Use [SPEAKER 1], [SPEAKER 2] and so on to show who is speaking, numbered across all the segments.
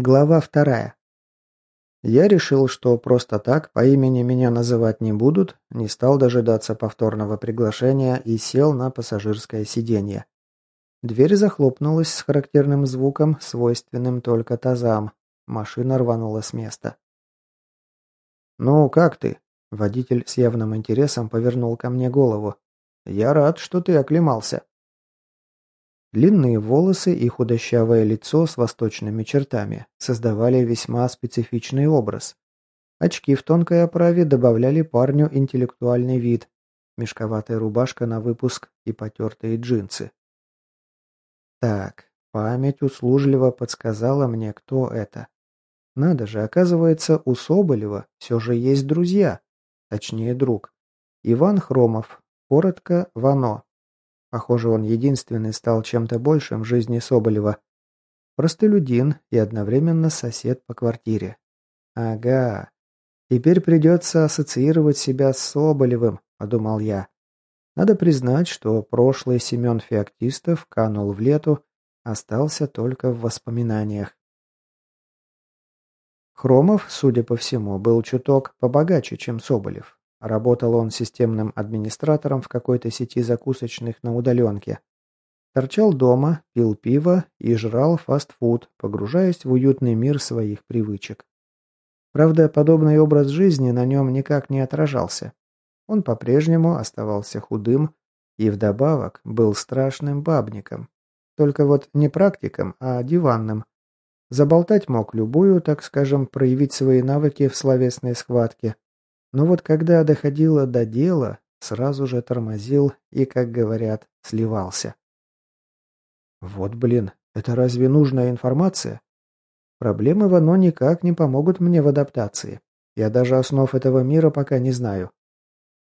[SPEAKER 1] Глава вторая. Я решил, что просто так по имени меня называть не будут, не стал дожидаться повторного приглашения и сел на пассажирское сиденье. Дверь захлопнулась с характерным звуком, свойственным только тазам. Машина рванула с места. «Ну, как ты?» Водитель с явным интересом повернул ко мне голову. «Я рад, что ты оклемался». Длинные волосы и худощавое лицо с восточными чертами создавали весьма специфичный образ. Очки в тонкой оправе добавляли парню интеллектуальный вид, мешковатая рубашка на выпуск и потертые джинсы. Так, память услужливо подсказала мне, кто это. Надо же, оказывается, у Соболева все же есть друзья, точнее друг. Иван Хромов, коротко Вано. Похоже, он единственный стал чем-то большим в жизни Соболева. Простолюдин и одновременно сосед по квартире. Ага. Теперь придется ассоциировать себя с Соболевым, подумал я. Надо признать, что прошлый Семен Феоктистов канул в лету, остался только в воспоминаниях. Хромов, судя по всему, был чуток побогаче, чем Соболев. Работал он системным администратором в какой-то сети закусочных на удаленке. Торчал дома, пил пиво и жрал фастфуд, погружаясь в уютный мир своих привычек. Правда, подобный образ жизни на нем никак не отражался. Он по-прежнему оставался худым и вдобавок был страшным бабником. Только вот не практиком, а диванным. Заболтать мог любую, так скажем, проявить свои навыки в словесной схватке – но вот когда доходило до дела, сразу же тормозил и, как говорят, сливался. Вот блин, это разве нужная информация? Проблемы Вано никак не помогут мне в адаптации. Я даже основ этого мира пока не знаю.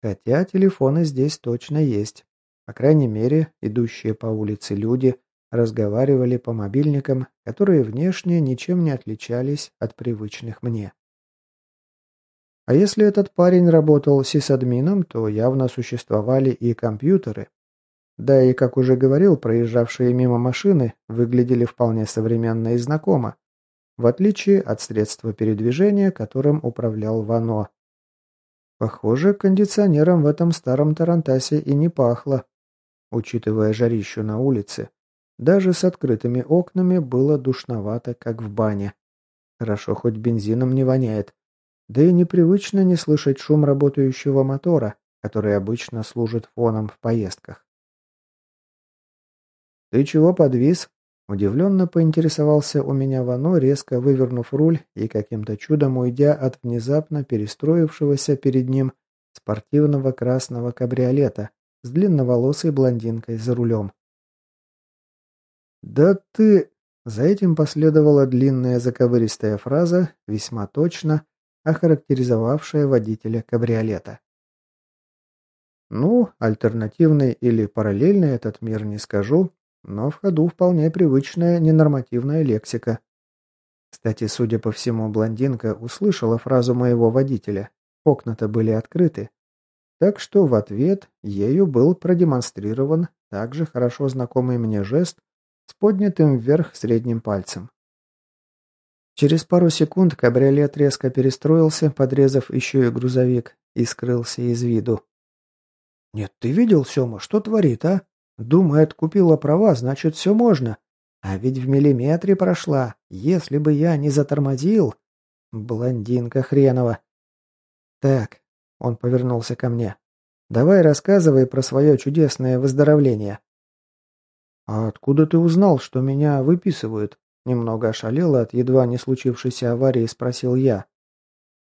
[SPEAKER 1] Хотя телефоны здесь точно есть. По крайней мере, идущие по улице люди разговаривали по мобильникам, которые внешне ничем не отличались от привычных мне. А если этот парень работал сисадмином, то явно существовали и компьютеры. Да и, как уже говорил, проезжавшие мимо машины выглядели вполне современно и знакомо, в отличие от средства передвижения, которым управлял Вано. Похоже, кондиционером в этом старом Тарантасе и не пахло. Учитывая жарищу на улице, даже с открытыми окнами было душновато, как в бане. Хорошо, хоть бензином не воняет. Да и непривычно не слышать шум работающего мотора, который обычно служит фоном в поездках. «Ты чего подвис?» Удивленно поинтересовался у меня Вано, резко вывернув руль и каким-то чудом уйдя от внезапно перестроившегося перед ним спортивного красного кабриолета с длинноволосой блондинкой за рулем. «Да ты...» За этим последовала длинная заковыристая фраза, весьма точно, охарактеризовавшая водителя кабриолета. Ну, альтернативный или параллельный этот мир не скажу, но в ходу вполне привычная ненормативная лексика. Кстати, судя по всему, блондинка услышала фразу моего водителя. Окна-то были открыты. Так что в ответ ею был продемонстрирован также хорошо знакомый мне жест с поднятым вверх средним пальцем. Через пару секунд кабриолет резко перестроился, подрезав еще и грузовик, и скрылся из виду. «Нет, ты видел, Сема, что творит, а? Думает, купила права, значит, все можно. А ведь в миллиметре прошла. Если бы я не затормозил...» «Блондинка хренова». «Так», — он повернулся ко мне, — «давай рассказывай про свое чудесное выздоровление». «А откуда ты узнал, что меня выписывают?» Немного ошалела от едва не случившейся аварии, спросил я.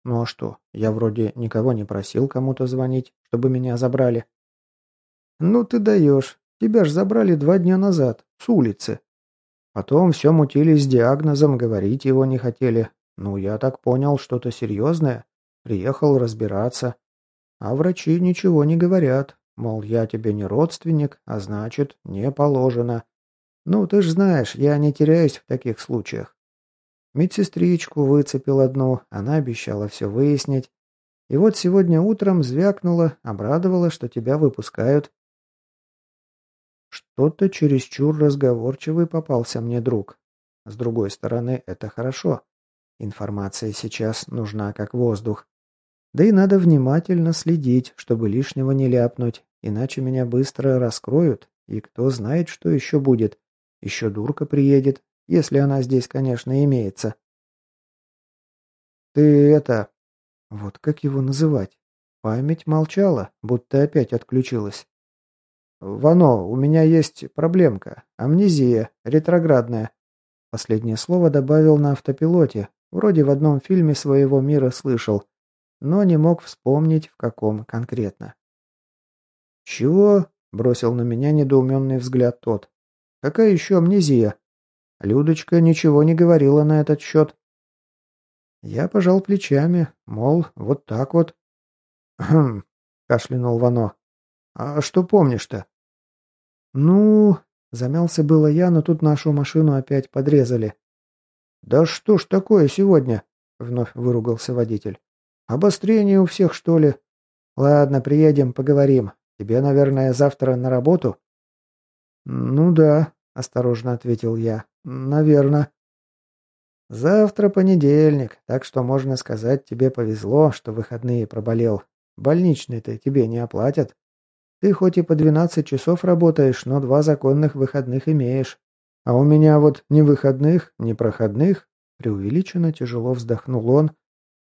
[SPEAKER 1] «Ну а что, я вроде никого не просил кому-то звонить, чтобы меня забрали». «Ну ты даешь. Тебя ж забрали два дня назад, с улицы. Потом все мутили с диагнозом, говорить его не хотели. Ну, я так понял, что-то серьезное. Приехал разбираться. А врачи ничего не говорят. Мол, я тебе не родственник, а значит, не положено. Ну, ты ж знаешь, я не теряюсь в таких случаях. Медсестричку выцепил одну, она обещала все выяснить. И вот сегодня утром звякнула, обрадовала, что тебя выпускают. Что-то чересчур разговорчивый попался мне друг. С другой стороны, это хорошо. Информация сейчас нужна как воздух. Да и надо внимательно следить, чтобы лишнего не ляпнуть, иначе меня быстро раскроют, и кто знает, что еще будет. Еще дурка приедет, если она здесь, конечно, имеется. Ты это... Вот как его называть? Память молчала, будто опять отключилась. «Вано, у меня есть проблемка. Амнезия, ретроградная». Последнее слово добавил на автопилоте. Вроде в одном фильме своего мира слышал, но не мог вспомнить, в каком конкретно. «Чего?» – бросил на меня недоуменный взгляд тот. «Какая еще амнезия?» Людочка ничего не говорила на этот счет. Я пожал плечами, мол, вот так вот. «Хм», – кашлянул Вано. «А что помнишь-то?» «Ну...» – замялся было я, но тут нашу машину опять подрезали. «Да что ж такое сегодня?» – вновь выругался водитель. «Обострение у всех, что ли?» «Ладно, приедем, поговорим. Тебе, наверное, завтра на работу?» «Ну да», – осторожно ответил я. «Наверно». «Завтра понедельник, так что, можно сказать, тебе повезло, что выходные проболел. Больничный-то тебе не оплатят. Ты хоть и по 12 часов работаешь, но два законных выходных имеешь. А у меня вот ни выходных, ни проходных». Преувеличенно тяжело вздохнул он,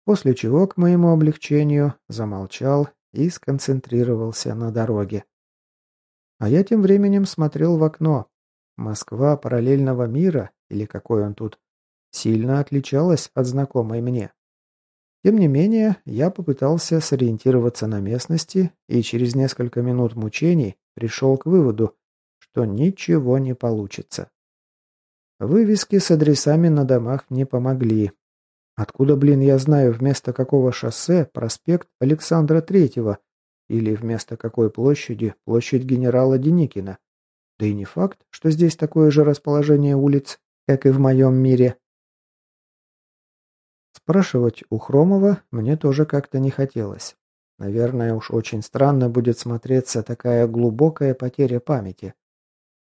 [SPEAKER 1] после чего, к моему облегчению, замолчал и сконцентрировался на дороге. А я тем временем смотрел в окно. Москва параллельного мира, или какой он тут, сильно отличалась от знакомой мне. Тем не менее, я попытался сориентироваться на местности и через несколько минут мучений пришел к выводу, что ничего не получится. Вывески с адресами на домах не помогли. Откуда, блин, я знаю, вместо какого шоссе проспект Александра Третьего или вместо какой площади площадь генерала Деникина? Да и не факт, что здесь такое же расположение улиц, как и в моем мире. Спрашивать у Хромова мне тоже как-то не хотелось. Наверное, уж очень странно будет смотреться такая глубокая потеря памяти.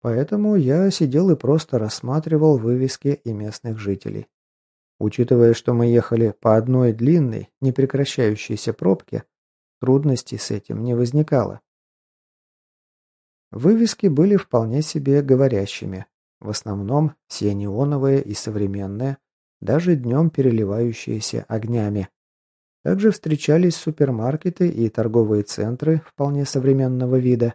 [SPEAKER 1] Поэтому я сидел и просто рассматривал вывески и местных жителей. Учитывая, что мы ехали по одной длинной, непрекращающейся пробке, трудностей с этим не возникало. Вывески были вполне себе говорящими. В основном все неоновые и современные, даже днем переливающиеся огнями. Также встречались супермаркеты и торговые центры вполне современного вида.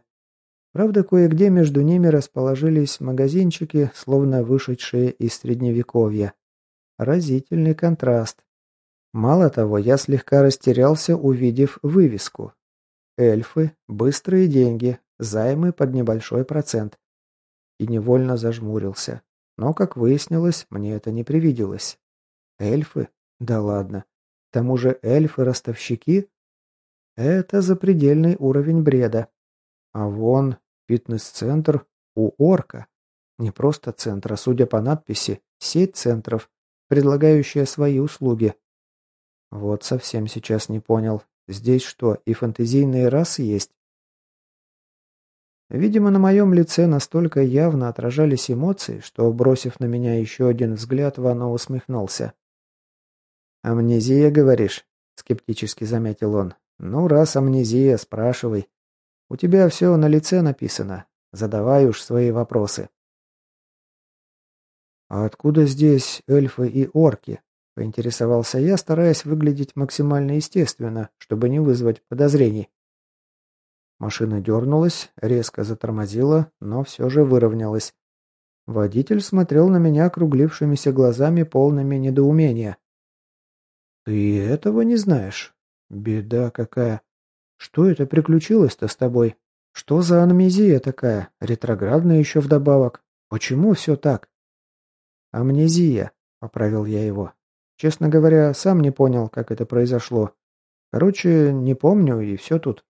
[SPEAKER 1] Правда, кое-где между ними расположились магазинчики, словно вышедшие из средневековья. Разительный контраст. Мало того, я слегка растерялся, увидев вывеску. Эльфы, быстрые деньги, займы под небольшой процент. И невольно зажмурился. Но, как выяснилось, мне это не привиделось. Эльфы? Да ладно. К тому же эльфы-ростовщики? Это запредельный уровень бреда. А вон фитнес-центр у Орка. Не просто центр, а, судя по надписи, сеть центров, предлагающая свои услуги. Вот совсем сейчас не понял. Здесь что, и фантазийные расы есть? Видимо, на моем лице настолько явно отражались эмоции, что, бросив на меня еще один взгляд, Вано усмехнулся. «Амнезия, говоришь?» — скептически заметил он. «Ну, раз амнезия, спрашивай. У тебя все на лице написано. Задавай уж свои вопросы». «А откуда здесь эльфы и орки?» — поинтересовался я, стараясь выглядеть максимально естественно, чтобы не вызвать подозрений. Машина дернулась, резко затормозила, но все же выровнялась. Водитель смотрел на меня округлившимися глазами, полными недоумения. «Ты этого не знаешь? Беда какая! Что это приключилось-то с тобой? Что за амнезия такая? Ретроградная еще вдобавок? Почему все так?» «Амнезия», — поправил я его. «Честно говоря, сам не понял, как это произошло. Короче, не помню, и все тут».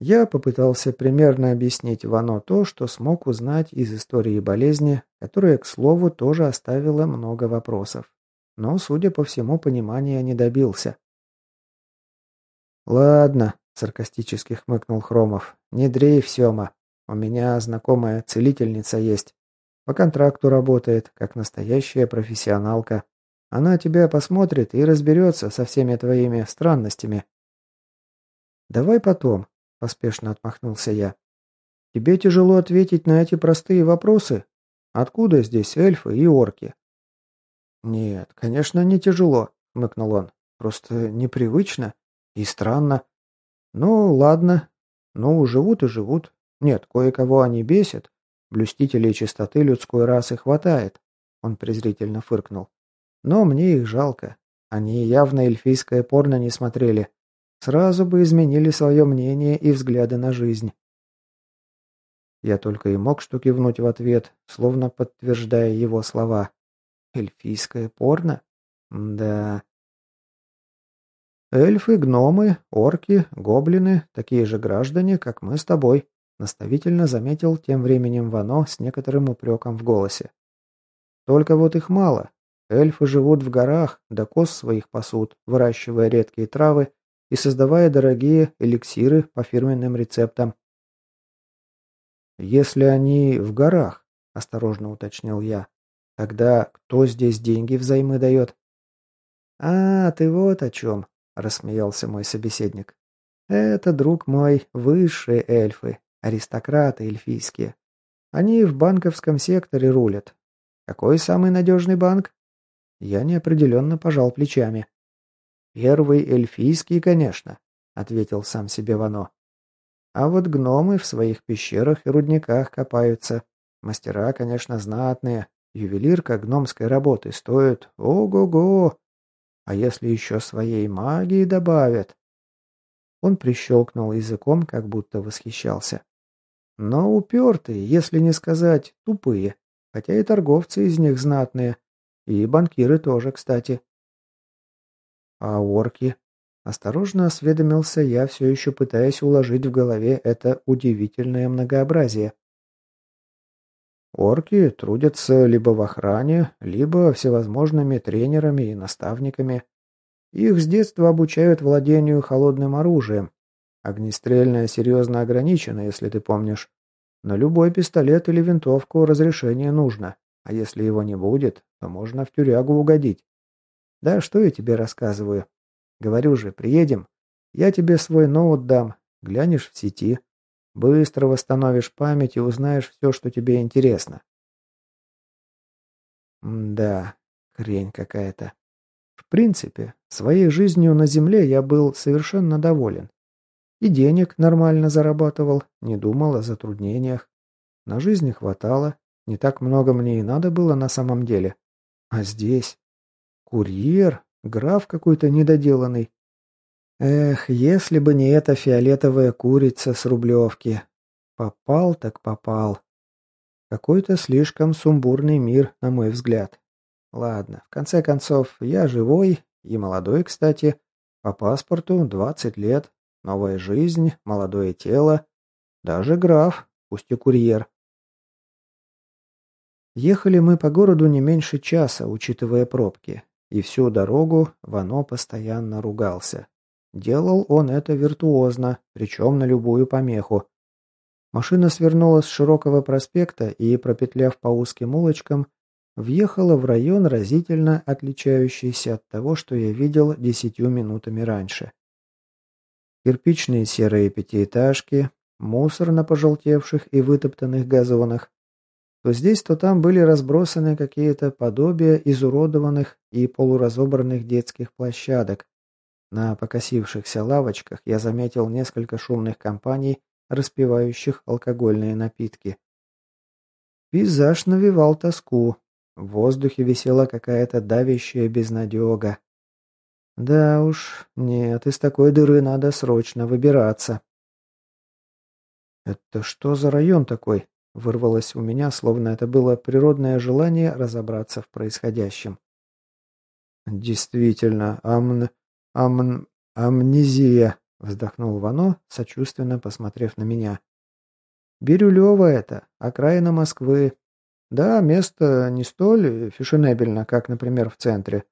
[SPEAKER 1] Я попытался примерно объяснить Вано то, что смог узнать из истории болезни, которая, к слову, тоже оставила много вопросов. Но, судя по всему, понимания не добился. «Ладно», — саркастически хмыкнул Хромов, — «не дрейф, Сема. У меня знакомая целительница есть. По контракту работает, как настоящая профессионалка. Она тебя посмотрит и разберется со всеми твоими странностями. «Давай потом», – поспешно отмахнулся я. «Тебе тяжело ответить на эти простые вопросы? Откуда здесь эльфы и орки?» «Нет, конечно, не тяжело», – хмыкнул он. «Просто непривычно и странно. Ну, ладно. Ну, живут и живут. Нет, кое-кого они бесят. Блюстителей чистоты людской расы хватает». Он презрительно фыркнул. «Но мне их жалко. Они явно эльфийское порно не смотрели. Сразу бы изменили свое мнение и взгляды на жизнь». Я только и мог что кивнуть в ответ, словно подтверждая его слова. Эльфийское порно? Да. Эльфы, гномы, орки, гоблины, такие же граждане, как мы с тобой, наставительно заметил тем временем Вано с некоторым упреком в голосе. Только вот их мало. Эльфы живут в горах, да коз своих пасут, выращивая редкие травы и создавая дорогие эликсиры по фирменным рецептам. «Если они в горах», – осторожно уточнил я, Тогда кто здесь деньги взаймы дает? А, ты вот о чем, рассмеялся мой собеседник. Это, друг мой, высшие эльфы, аристократы эльфийские. Они в банковском секторе рулят. Какой самый надежный банк? Я неопределенно пожал плечами. Первый эльфийский, конечно, ответил сам себе Вано. А вот гномы в своих пещерах и рудниках копаются. Мастера, конечно, знатные, Ювелирка гномской работы стоит ого-го. А если еще своей магии добавят? Он прищелкнул языком, как будто восхищался. Но упертые, если не сказать тупые, хотя и торговцы из них знатные, и банкиры тоже, кстати. А орки? Осторожно осведомился я, все еще пытаясь уложить в голове это удивительное многообразие. Орки трудятся либо в охране, либо всевозможными тренерами и наставниками. Их с детства обучают владению холодным оружием. Огнестрельное серьезно ограничено, если ты помнишь. На любой пистолет или винтовку разрешение нужно, а если его не будет, то можно в тюрягу угодить. Да что я тебе рассказываю? Говорю же, приедем. Я тебе свой ноут дам, глянешь в сети, Быстро восстановишь память и узнаешь все, что тебе интересно. да, хрень какая-то. В принципе, своей жизнью на Земле я был совершенно доволен. И денег нормально зарабатывал, не думал о затруднениях. На жизни хватало, не так много мне и надо было на самом деле. А здесь... Курьер, граф какой-то недоделанный, Эх, если бы не эта фиолетовая курица с Рублевки. Попал так попал. Какой-то слишком сумбурный мир, на мой взгляд. Ладно, в конце концов, я живой и молодой, кстати. По паспорту 20 лет, новая жизнь, молодое тело. Даже граф, пусть и курьер. Ехали мы по городу не меньше часа, учитывая пробки. И всю дорогу Вано постоянно ругался. Делал он это виртуозно, причем на любую помеху. Машина свернула с широкого проспекта и, пропетляв по узким улочкам, въехала в район, разительно отличающийся от того, что я видел десятью минутами раньше. Кирпичные серые пятиэтажки, мусор на пожелтевших и вытоптанных газонах. То здесь, то там были разбросаны какие-то подобия изуродованных и полуразобранных детских площадок, на покосившихся лавочках я заметил несколько шумных компаний, распивающих алкогольные напитки. Пейзаж навевал тоску. В воздухе висела какая-то давящая безнадега. Да уж, нет, из такой дыры надо срочно выбираться. «Это что за район такой?» — вырвалось у меня, словно это было природное желание разобраться в происходящем. «Действительно, амн... «Амн... амнезия», — вздохнул Вано, сочувственно посмотрев на меня. «Бирюлево это, окраина Москвы. Да, место не столь фешенебельно, как, например, в центре.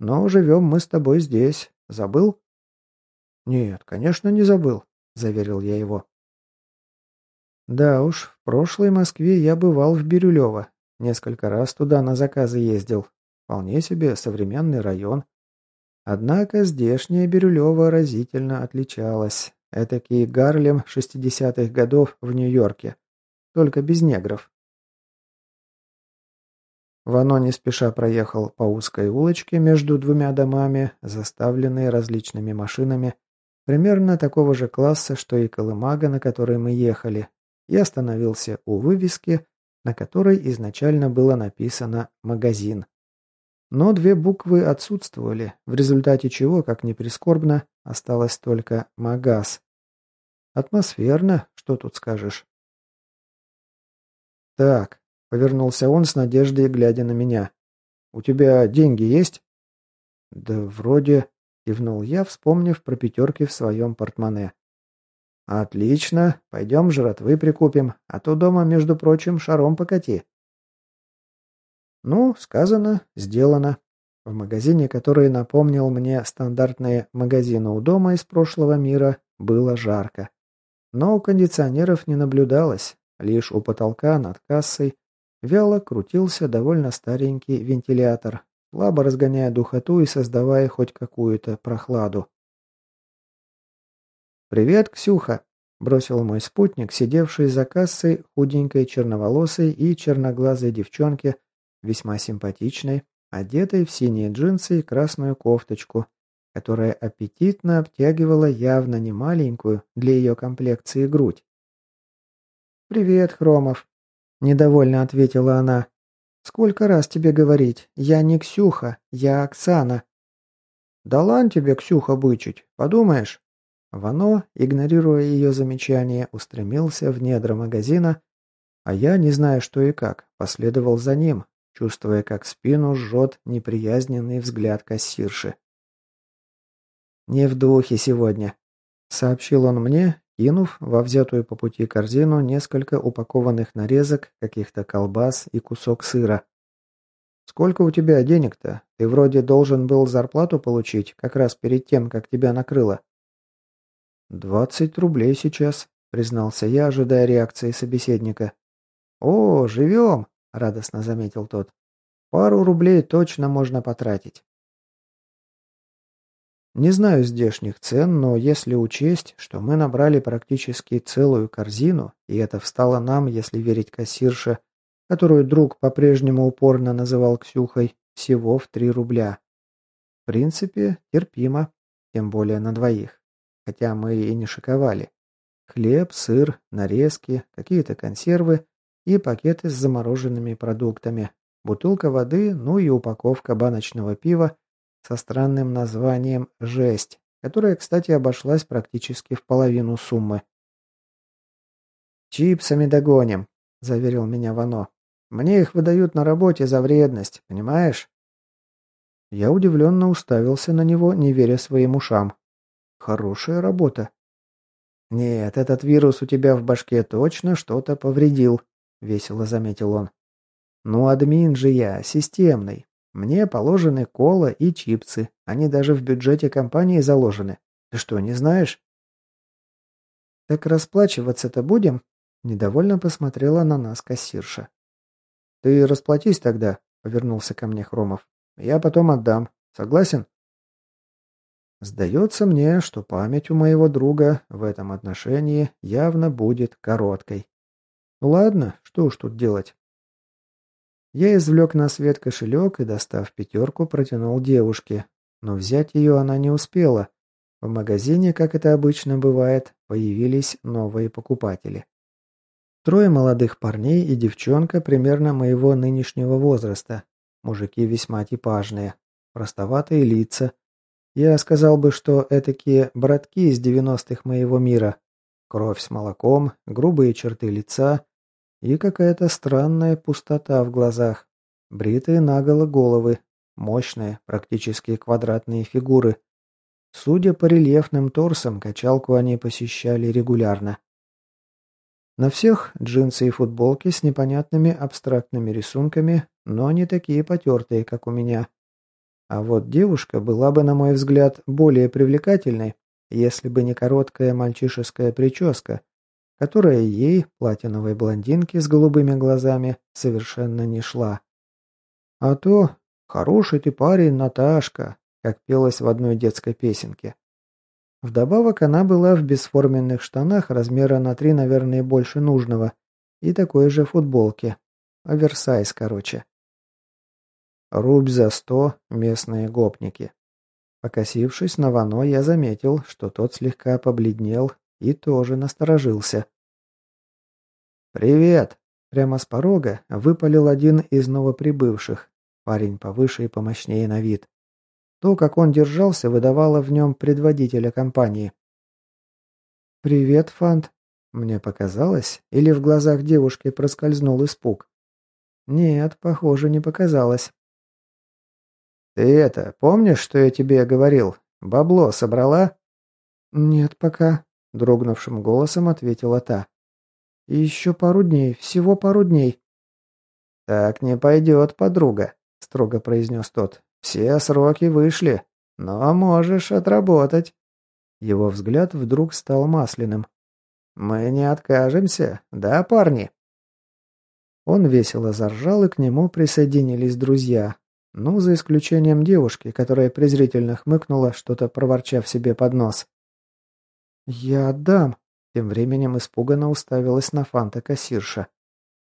[SPEAKER 1] Но живем мы с тобой здесь. Забыл?» «Нет, конечно, не забыл», — заверил я его. «Да уж, в прошлой Москве я бывал в Бирюлево. Несколько раз туда на заказы ездил. Вполне себе современный район. Однако здешняя Бирюлева разительно отличалась. Этакий Гарлем 60-х годов в Нью-Йорке. Только без негров. Вано не спеша проехал по узкой улочке между двумя домами, заставленной различными машинами, примерно такого же класса, что и колымага, на которой мы ехали, и остановился у вывески, на которой изначально было написано «магазин». Но две буквы отсутствовали, в результате чего, как ни прискорбно, осталось только «магаз». Атмосферно, что тут скажешь. Так, Повернулся он с надеждой, глядя на меня. «У тебя деньги есть?» «Да вроде...» — кивнул я, вспомнив про пятерки в своем портмоне. «Отлично. Пойдем жратвы прикупим, а то дома, между прочим, шаром покати». Ну, сказано, сделано. В магазине, который напомнил мне стандартные магазины у дома из прошлого мира, было жарко. Но у кондиционеров не наблюдалось, лишь у потолка над кассой Вяло крутился довольно старенький вентилятор, слабо разгоняя духоту и создавая хоть какую-то прохладу. «Привет, Ксюха!» – бросил мой спутник, сидевший за кассой худенькой черноволосой и черноглазой девчонке, весьма симпатичной, одетой в синие джинсы и красную кофточку, которая аппетитно обтягивала явно не маленькую для ее комплекции грудь. «Привет, Хромов!» Недовольно ответила она. «Сколько раз тебе говорить? Я не Ксюха, я Оксана». «Да лань тебе, Ксюха, бычить, подумаешь?» Вано, игнорируя ее замечание, устремился в недра магазина, а я, не зная что и как, последовал за ним, чувствуя, как спину жжет неприязненный взгляд кассирши. «Не в духе сегодня», — сообщил он мне, кинув во взятую по пути корзину несколько упакованных нарезок, каких-то колбас и кусок сыра. «Сколько у тебя денег-то? Ты вроде должен был зарплату получить, как раз перед тем, как тебя накрыло». «Двадцать рублей сейчас», — признался я, ожидая реакции собеседника. «О, живем!» — радостно заметил тот. «Пару рублей точно можно потратить». Не знаю здешних цен, но если учесть, что мы набрали практически целую корзину, и это встало нам, если верить кассирше, которую друг по-прежнему упорно называл Ксюхой, всего в три рубля. В принципе, терпимо, тем более на двоих. Хотя мы и не шиковали. Хлеб, сыр, нарезки, какие-то консервы и пакеты с замороженными продуктами, бутылка воды, ну и упаковка баночного пива со странным названием «Жесть», которая, кстати, обошлась практически в половину суммы. «Чипсами догоним», — заверил меня Вано. «Мне их выдают на работе за вредность, понимаешь?» Я удивленно уставился на него, не веря своим ушам. «Хорошая работа». «Нет, этот вирус у тебя в башке точно что-то повредил», — весело заметил он. «Ну, админ же я, системный. Мне положены кола и чипсы. Они даже в бюджете компании заложены. Ты что, не знаешь? Так расплачиваться-то будем? Недовольно посмотрела на нас кассирша. Ты расплатись тогда, повернулся ко мне Хромов. Я потом отдам. Согласен? Сдается мне, что память у моего друга в этом отношении явно будет короткой. Ладно, что уж тут делать. Я извлек на свет кошелек и, достав пятерку, протянул девушке. Но взять ее она не успела. В магазине, как это обычно бывает, появились новые покупатели. Трое молодых парней и девчонка примерно моего нынешнего возраста. Мужики весьма типажные. Простоватые лица. Я сказал бы, что этакие братки из девяностых моего мира. Кровь с молоком, грубые черты лица, и какая-то странная пустота в глазах. Бритые наголо головы. Мощные, практически квадратные фигуры. Судя по рельефным торсам, качалку они посещали регулярно. На всех джинсы и футболки с непонятными абстрактными рисунками, но не такие потертые, как у меня. А вот девушка была бы, на мой взгляд, более привлекательной, если бы не короткая мальчишеская прическа, которая ей, платиновой блондинке с голубыми глазами, совершенно не шла. А то «Хороший ты парень, Наташка», как пелось в одной детской песенке. Вдобавок она была в бесформенных штанах размера на три, наверное, больше нужного, и такой же футболке. Оверсайз, короче. Рубь за сто местные гопники. Покосившись на Вано, я заметил, что тот слегка побледнел и тоже насторожился. «Привет!» – прямо с порога выпалил один из новоприбывших, парень повыше и помощнее на вид. То, как он держался, выдавало в нем предводителя компании. «Привет, Фант!» Мне показалось, или в глазах девушки проскользнул испуг. Нет, похоже, не показалось. «Ты это, помнишь, что я тебе говорил? Бабло собрала?» «Нет пока», — дрогнувшим голосом ответила та. «Еще пару дней, всего пару дней». «Так не пойдет, подруга», — строго произнес тот. «Все сроки вышли, но можешь отработать». Его взгляд вдруг стал масляным. «Мы не откажемся, да, парни?» Он весело заржал, и к нему присоединились друзья, ну, за исключением девушки, которая презрительно хмыкнула, что-то проворчав себе под нос. «Я отдам», — тем временем испуганно уставилась на Фанта кассирша.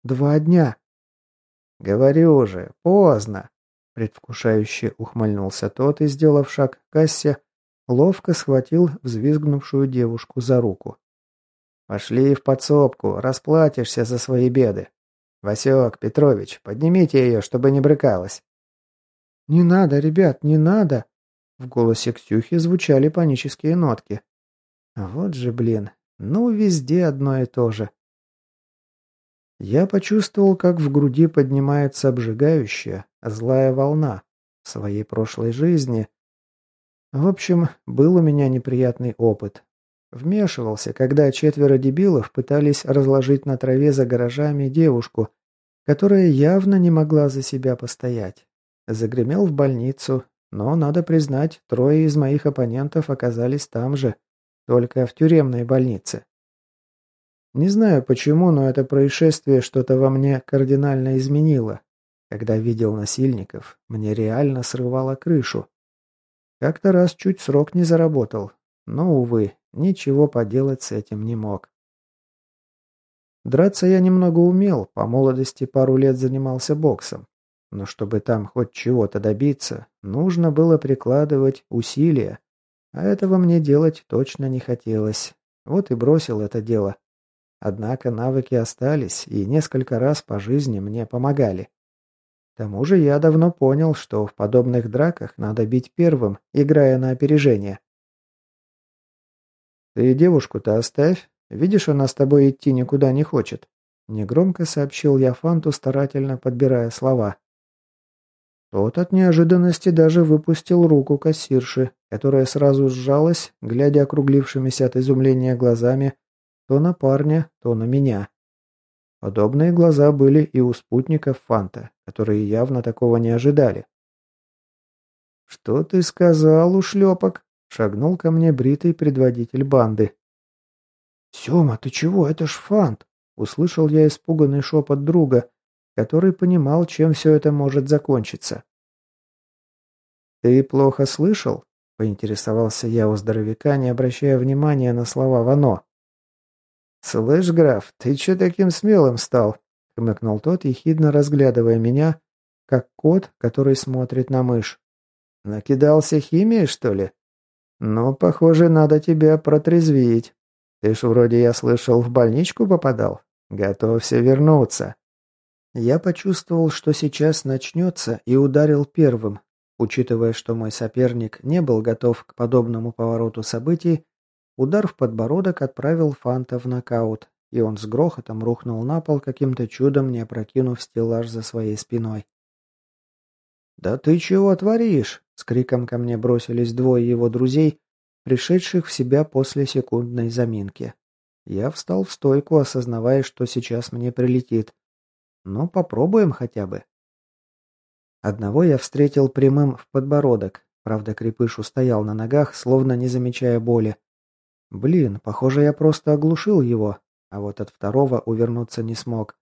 [SPEAKER 1] «Два дня». «Говорю же, поздно», — предвкушающе ухмыльнулся тот и, сделав шаг к кассе, ловко схватил взвизгнувшую девушку за руку. «Пошли в подсобку, расплатишься за свои беды. Васек, Петрович, поднимите ее, чтобы не брыкалась». «Не надо, ребят, не надо!» В голосе Ксюхи звучали панические нотки. «Вот же, блин, ну везде одно и то же». Я почувствовал, как в груди поднимается обжигающая, злая волна своей прошлой жизни. В общем, был у меня неприятный опыт. Вмешивался, когда четверо дебилов пытались разложить на траве за гаражами девушку, которая явно не могла за себя постоять. Загремел в больницу, но, надо признать, трое из моих оппонентов оказались там же, только в тюремной больнице. Не знаю почему, но это происшествие что-то во мне кардинально изменило. Когда видел насильников, мне реально срывало крышу. Как-то раз чуть срок не заработал, но, увы, ничего поделать с этим не мог. Драться я немного умел, по молодости пару лет занимался боксом. Но чтобы там хоть чего-то добиться, нужно было прикладывать усилия. А этого мне делать точно не хотелось. Вот и бросил это дело. Однако навыки остались и несколько раз по жизни мне помогали. К тому же я давно понял, что в подобных драках надо бить первым, играя на опережение. «Ты девушку-то оставь. Видишь, она с тобой идти никуда не хочет», — негромко сообщил я Фанту, старательно подбирая слова. Тот от неожиданности даже выпустил руку кассирши, которая сразу сжалась, глядя округлившимися от изумления глазами то на парня, то на меня. Подобные глаза были и у спутников Фанта, которые явно такого не ожидали. «Что ты сказал, ушлепок?» — шагнул ко мне бритый предводитель банды. «Сема, ты чего? Это ж Фант!» — услышал я испуганный шепот друга, который понимал, чем все это может закончиться. «Ты плохо слышал?» — поинтересовался я у здоровяка, не обращая внимания на слова Вано. «Слышь, граф, ты че таким смелым стал?» — хмыкнул тот, ехидно разглядывая меня, как кот, который смотрит на мышь. «Накидался химией, что ли? Ну, похоже, надо тебя протрезвить. Ты ж вроде, я слышал, в больничку попадал. Готовься вернуться». Я почувствовал, что сейчас начнется, и ударил первым. Учитывая, что мой соперник не был готов к подобному повороту событий, удар в подбородок отправил Фанта в нокаут, и он с грохотом рухнул на пол, каким-то чудом не опрокинув стеллаж за своей спиной. «Да ты чего творишь?» — с криком ко мне бросились двое его друзей, пришедших в себя после секундной заминки. Я встал в стойку, осознавая, что сейчас мне прилетит. Ну, попробуем хотя бы. Одного я встретил прямым в подбородок. Правда, крепыш устоял на ногах, словно не замечая боли. Блин, похоже, я просто оглушил его. а вот от второго увернуться не смог.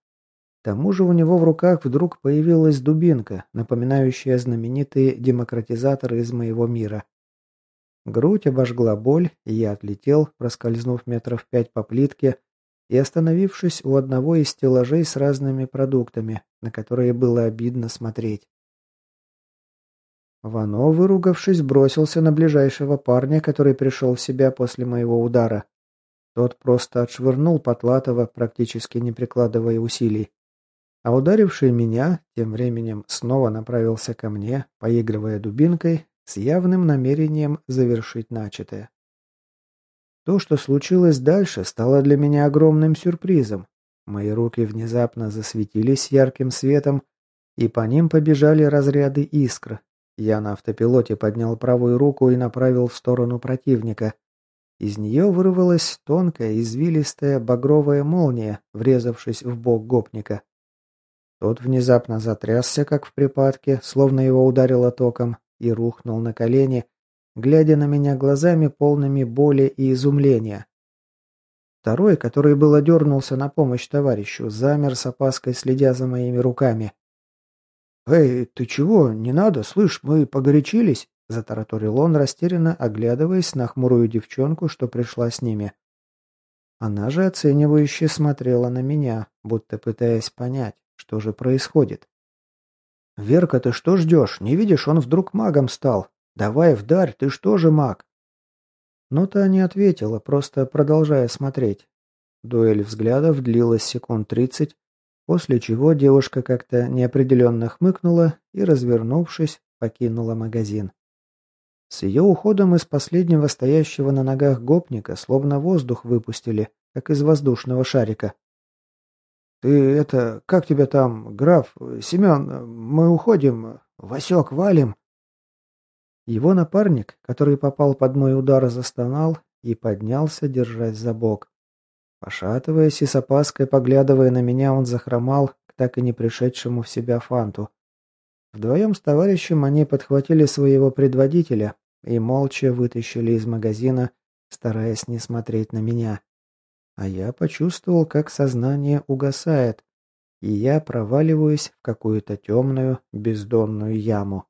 [SPEAKER 1] К тому же у него в руках вдруг появилась дубинка, напоминающая знаменитые демократизаторы из моего мира. Грудь обожгла боль, и я отлетел, проскользнув метров пять по плитке и остановившись у одного из стеллажей с разными продуктами, на которые было обидно смотреть. Вано, выругавшись, бросился на ближайшего парня, который пришел в себя после моего удара. Тот просто отшвырнул Потлатова, практически не прикладывая усилий. А ударивший меня, тем временем снова направился ко мне, поигрывая дубинкой, с явным намерением завершить начатое. То, что случилось дальше, стало для меня огромным сюрпризом. Мои руки внезапно засветились ярким светом, и по ним побежали разряды искр. Я на автопилоте поднял правую руку и направил в сторону противника. Из нее вырвалась тонкая, извилистая багровая молния, врезавшись в бок гопника. Тот внезапно затрясся, как в припадке, словно его ударило током, и рухнул на колени, глядя на меня глазами полными боли и изумления. Второй, который было дернулся на помощь товарищу, замер с опаской, следя за моими руками. «Эй, ты чего? Не надо, слышь, мы погорячились?» — затараторил он, растерянно оглядываясь на хмурую девчонку, что пришла с ними. Она же оценивающе смотрела на меня, будто пытаясь понять, что же происходит. «Верка, ты что ждешь? Не видишь, он вдруг магом стал. Давай вдарь, ты что же маг?» Но та не ответила, просто продолжая смотреть. Дуэль взглядов длилась секунд тридцать, после чего девушка как-то неопределенно хмыкнула и, развернувшись, покинула магазин. С ее уходом из последнего стоящего на ногах гопника словно воздух выпустили, как из воздушного шарика. «Ты это... Как тебя там, граф? Семен, мы уходим. Васек, валим!» Его напарник, который попал под мой удар, застонал и поднялся, держась за бок. Пошатываясь и с опаской поглядывая на меня, он захромал к так и не пришедшему в себя фанту. Вдвоем с товарищем они подхватили своего предводителя и молча вытащили из магазина, стараясь не смотреть на меня. А я почувствовал, как сознание угасает, и я проваливаюсь в какую-то темную бездонную яму.